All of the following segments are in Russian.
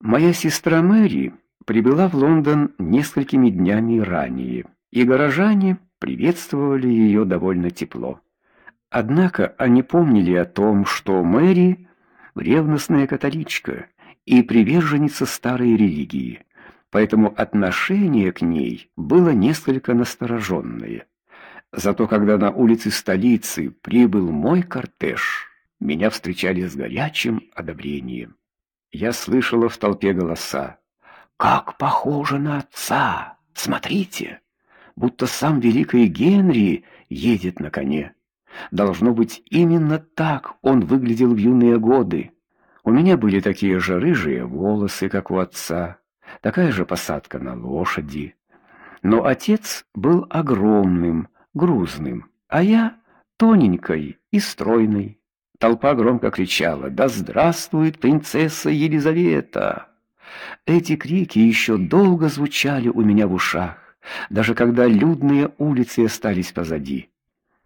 Моя сестра Мэри прибыла в Лондон несколькими днями ранее, и горожане приветствовали ее довольно тепло. Однако они помнили о том, что Мэри ревностная католичка и приверженница старой религии, поэтому отношение к ней было несколько настороженное. Зато когда на улице столицы прибыл мой кортеж, меня встречали с горячим одобрением. Я слышала в толпе голоса: "Как похоже на отца! Смотрите, будто сам великий Генри едет на коне". Должно быть, именно так он выглядел в юные годы. У меня были такие же рыжие волосы, как у отца, такая же посадка на лошади. Но отец был огромным, грузным, а я тоненькой и стройной. Толпа громко кричала: "Да здравствует принцесса Елизавета!" Эти крики еще долго звучали у меня в ушах, даже когда людные улицы остались позади.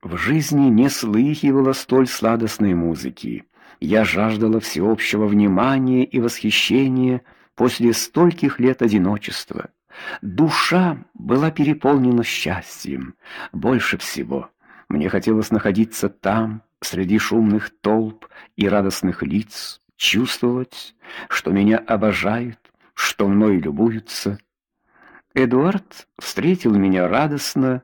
В жизни не слыхивала столь сладостной музыки. Я жаждала всеобщего внимания и восхищения после стольких лет одиночества. Душа была переполнена счастьем. Больше всего мне хотелось находиться там, среди шумных толп и радостных лиц, чувствовать, что меня обожают, что мной любуются. Эдуард встретил меня радостно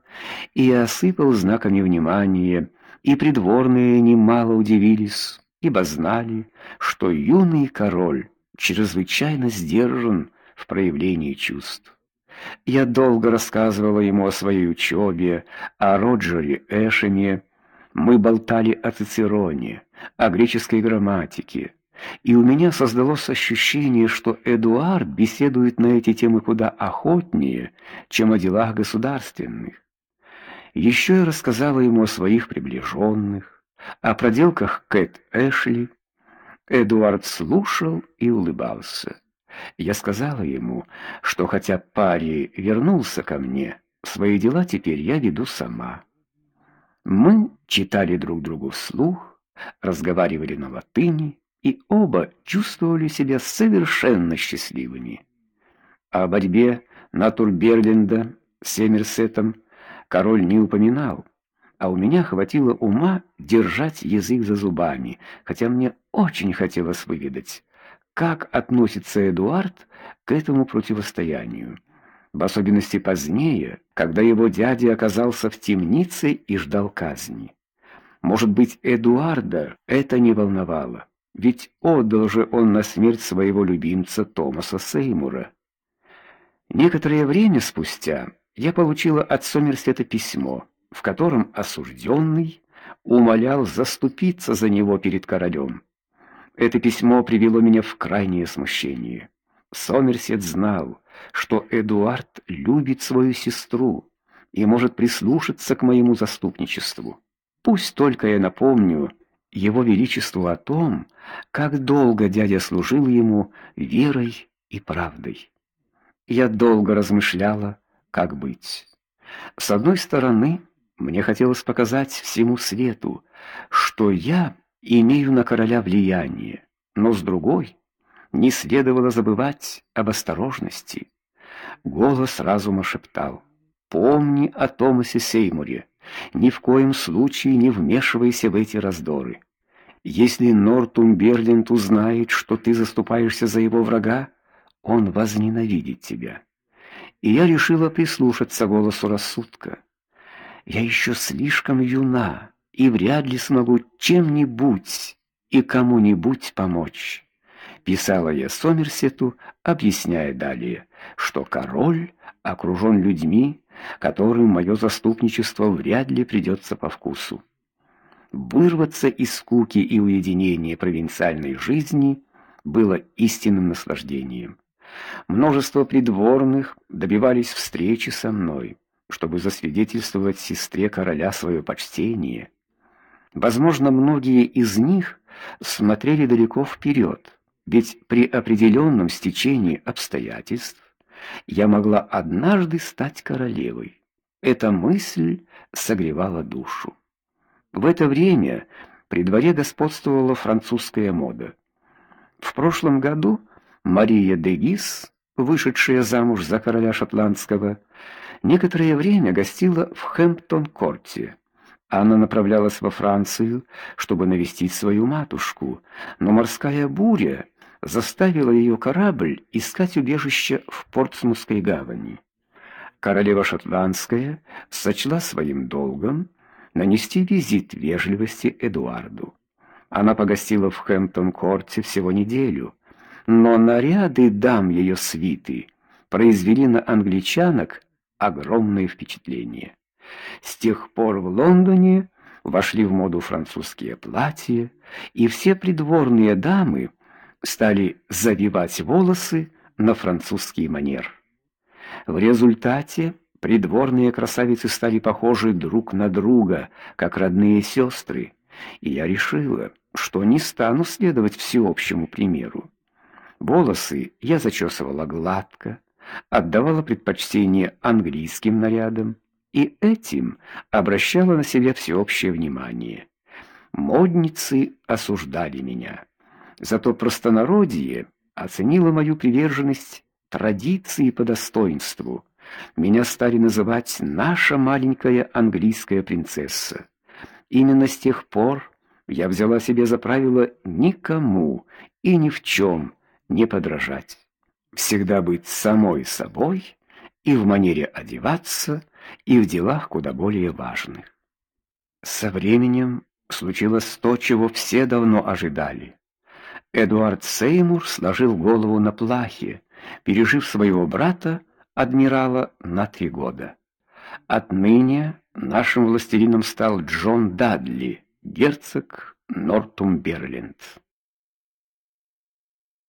и осыпал знаками внимания, и придворные немало удивились, ибо знали, что юный король чрезвычайно сдержан в проявлении чувств. Я долго рассказывала ему о своей учебе, о Роджере Эшеме, мы болтали о Цицероне, о греческой грамматике, и у меня создалось ощущение, что Эдуард беседует на эти темы куда охотнее, чем о делах государственных. Еще я рассказала ему о своих приближенных, о проделках Кэт Эшли. Эдуард слушал и улыбался. Я сказала ему, что хотя парень вернулся ко мне, свои дела теперь я веду сама. Мы читали друг другу вслух, разговаривали на латыни и оба чувствовали себя совершенно счастливыми. О борьбе Натурберленда с Эмерсетом король не упоминал, а у меня хватило ума держать язык за зубами, хотя мне очень хотелось выведать, как относится Эдуард к этому противостоянию в особенности позднее, когда его дядя оказался в темнице и ждал казни. Может быть, Эдуарда это не волновало, ведь отдал же он на смерть своего любимца Томаса Сеймура. Некоторое время спустя я получила от Сомерсета письмо, в котором осужденный умолял заступиться за него перед королем. Это письмо привело меня в крайнее смущение. Сомерсет знал, что Эдуард любит свою сестру и может прислушаться к моему заступничеству. Пусть только я напомню его величеству о том, как долго дядя служил ему верой и правдой. Я долго размышляла, как быть. С одной стороны, мне хотелось показать всему свету, что я имею на короля влияние, но с другой не следовало забывать об осторожности. Голос разума шептал: "Помни о Томасе Сеймуре. Ни в коем случае не вмешивайся в эти раздоры. Если Нортумберленд узнает, что ты заступаешься за его врага, он возненавидит тебя". И я решила прислушаться голосу рассудка. Я еще слишком юна и вряд ли смогу чем-нибудь и кому-нибудь помочь писала я Сомерсету, объясняя далее, что король окружен людьми, которым мое заступничество вряд ли придется по вкусу. Вырваться из скуки и уединения провинциальной жизни было истинным наслаждением. Множество придворных добивались встречи со мной, чтобы засвидетельствовать сестре короля свое почтение. Возможно, многие из них смотрели далеко вперед, ведь при определенном стечении обстоятельств я могла однажды стать королевой. Эта мысль согревала душу. В это время при дворе господствовала французская мода. В прошлом году Мария де Гис, вышедшая замуж за короля шотландского, некоторое время гостила в Хэмптон-корте. Она направлялась во Францию, чтобы навестить свою матушку, но морская буря заставила ее корабль искать убежище в Портсмутской гавани. Королева шотландская сочла своим долгом нанести визит вежливости Эдуарду. Она погостила в Хэмптон-корте всего неделю, но наряды дам ее свиты произвели на англичанок огромное впечатление. С тех пор в Лондоне вошли в моду французские платья, и все придворные дамы стали завивать волосы на французский манер. В результате придворные красавицы стали похожи друг на друга, как родные сестры, и я решила, что не стану следовать всеобщему примеру. Волосы я зачесывала гладко, отдавала предпочтение английским нарядам и этим обращала на себя всеобщее внимание. Модницы осуждали меня. Зато простонародье оценило мою приверженность традиции по достоинству. Меня стали называть наша маленькая английская принцесса. Именно с тех пор я взяла себе за правило никому и ни в чем не подражать. Всегда быть самой собой и в манере одеваться, и в делах куда более важных. Со временем случилось то, чего все давно ожидали. Эдуард Сеймур сложил голову на плахе, пережив своего брата, адмирала, на три года. Отныне нашим властелином стал Джон Дадли, герцог Нортумберленд.